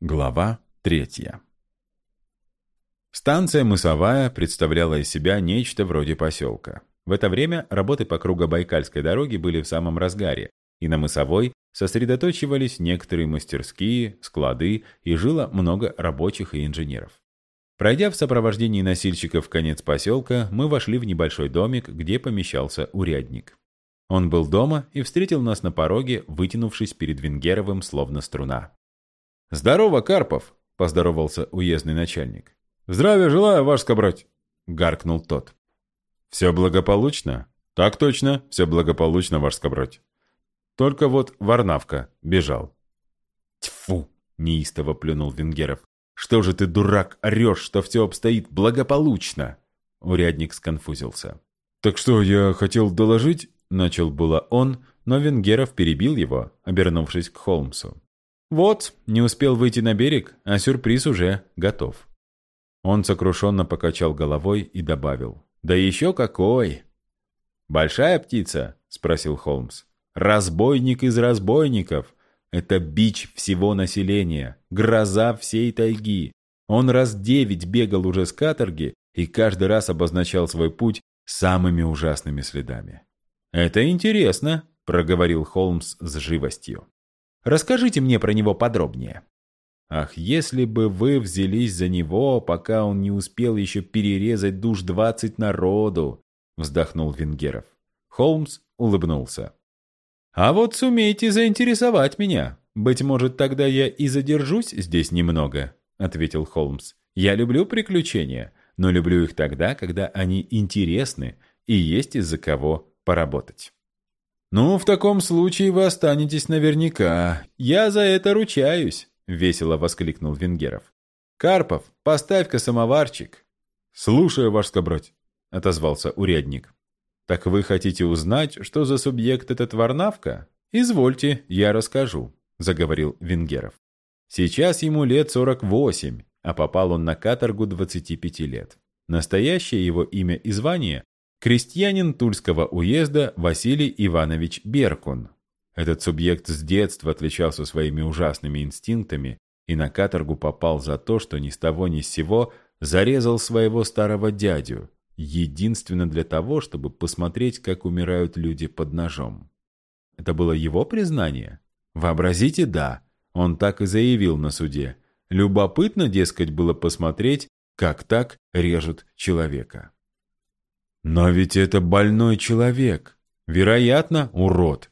Глава третья. Станция Мысовая представляла из себя нечто вроде поселка. В это время работы по Кругобайкальской дороге были в самом разгаре, и на Мысовой сосредоточивались некоторые мастерские, склады и жило много рабочих и инженеров. Пройдя в сопровождении носильщиков конец поселка, мы вошли в небольшой домик, где помещался урядник. Он был дома и встретил нас на пороге, вытянувшись перед Венгеровым, словно струна. «Здорово, Карпов!» – поздоровался уездный начальник. «Здравия желаю, ваш скобрать!» – гаркнул тот. «Все благополучно?» «Так точно, все благополучно, ваш скобрать!» Только вот Варнавка бежал. «Тьфу!» – неистово плюнул Венгеров. «Что же ты, дурак, орешь, что все обстоит благополучно?» Урядник сконфузился. «Так что, я хотел доложить?» – начал было он, но Венгеров перебил его, обернувшись к Холмсу. Вот, не успел выйти на берег, а сюрприз уже готов. Он сокрушенно покачал головой и добавил. «Да еще какой!» «Большая птица?» — спросил Холмс. «Разбойник из разбойников. Это бич всего населения, гроза всей тайги. Он раз девять бегал уже с каторги и каждый раз обозначал свой путь самыми ужасными следами». «Это интересно», — проговорил Холмс с живостью. Расскажите мне про него подробнее». «Ах, если бы вы взялись за него, пока он не успел еще перерезать душ двадцать народу!» — вздохнул Венгеров. Холмс улыбнулся. «А вот сумейте заинтересовать меня. Быть может, тогда я и задержусь здесь немного», — ответил Холмс. «Я люблю приключения, но люблю их тогда, когда они интересны и есть из-за кого поработать». «Ну, в таком случае вы останетесь наверняка. Я за это ручаюсь», — весело воскликнул Венгеров. «Карпов, поставь-ка самоварчик». «Слушаю, ваш скобрать», — отозвался урядник. «Так вы хотите узнать, что за субъект этот Варнавка? Извольте, я расскажу», — заговорил Венгеров. «Сейчас ему лет сорок восемь, а попал он на каторгу двадцати пяти лет. Настоящее его имя и звание Крестьянин Тульского уезда Василий Иванович Беркун. Этот субъект с детства отличался своими ужасными инстинктами и на каторгу попал за то, что ни с того ни с сего зарезал своего старого дядю, единственно для того, чтобы посмотреть, как умирают люди под ножом. Это было его признание? Вообразите, да. Он так и заявил на суде. Любопытно, дескать, было посмотреть, как так режут человека. Но ведь это больной человек. Вероятно, урод.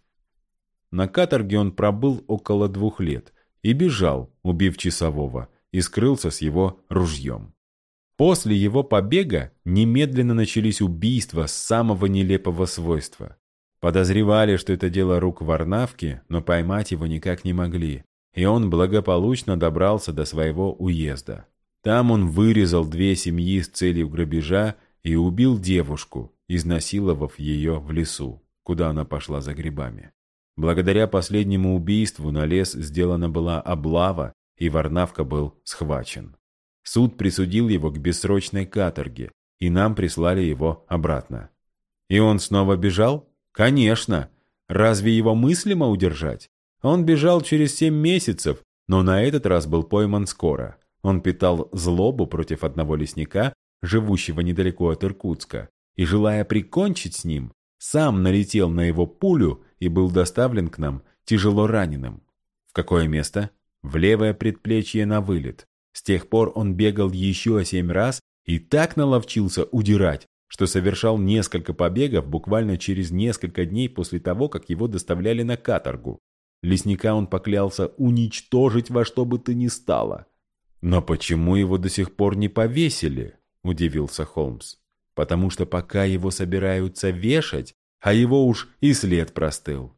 На каторге он пробыл около двух лет и бежал, убив часового, и скрылся с его ружьем. После его побега немедленно начались убийства самого нелепого свойства. Подозревали, что это дело рук Варнавки, но поймать его никак не могли, и он благополучно добрался до своего уезда. Там он вырезал две семьи с целью грабежа и убил девушку, изнасиловав ее в лесу, куда она пошла за грибами. Благодаря последнему убийству на лес сделана была облава, и Варнавка был схвачен. Суд присудил его к бессрочной каторге, и нам прислали его обратно. И он снова бежал? Конечно! Разве его мыслимо удержать? Он бежал через семь месяцев, но на этот раз был пойман скоро. Он питал злобу против одного лесника живущего недалеко от Иркутска, и, желая прикончить с ним, сам налетел на его пулю и был доставлен к нам тяжело раненым. В какое место? В левое предплечье на вылет. С тех пор он бегал еще семь раз и так наловчился удирать, что совершал несколько побегов буквально через несколько дней после того, как его доставляли на каторгу. Лесника он поклялся уничтожить во что бы то ни стало. Но почему его до сих пор не повесили? – удивился Холмс. «Потому что пока его собираются вешать, а его уж и след простыл.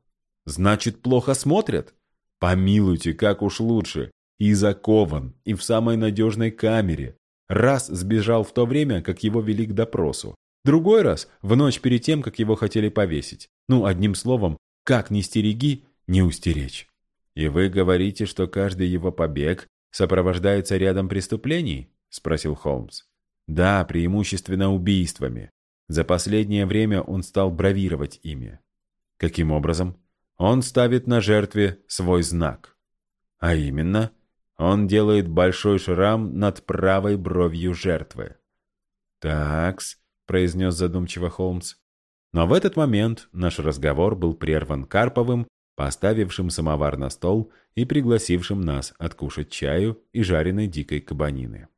Значит, плохо смотрят? Помилуйте, как уж лучше. И закован, и в самой надежной камере. Раз сбежал в то время, как его вели к допросу. Другой раз – в ночь перед тем, как его хотели повесить. Ну, одним словом, как не стереги, не устеречь. И вы говорите, что каждый его побег сопровождается рядом преступлений? – спросил Холмс. Да, преимущественно убийствами. За последнее время он стал бравировать ими. Каким образом? Он ставит на жертве свой знак. А именно, Он делает большой шрам над правой бровью жертвы. «Такс», — произнес задумчиво Холмс. Но в этот момент наш разговор был прерван Карповым, поставившим самовар на стол и пригласившим нас откушать чаю и жареной дикой кабанины.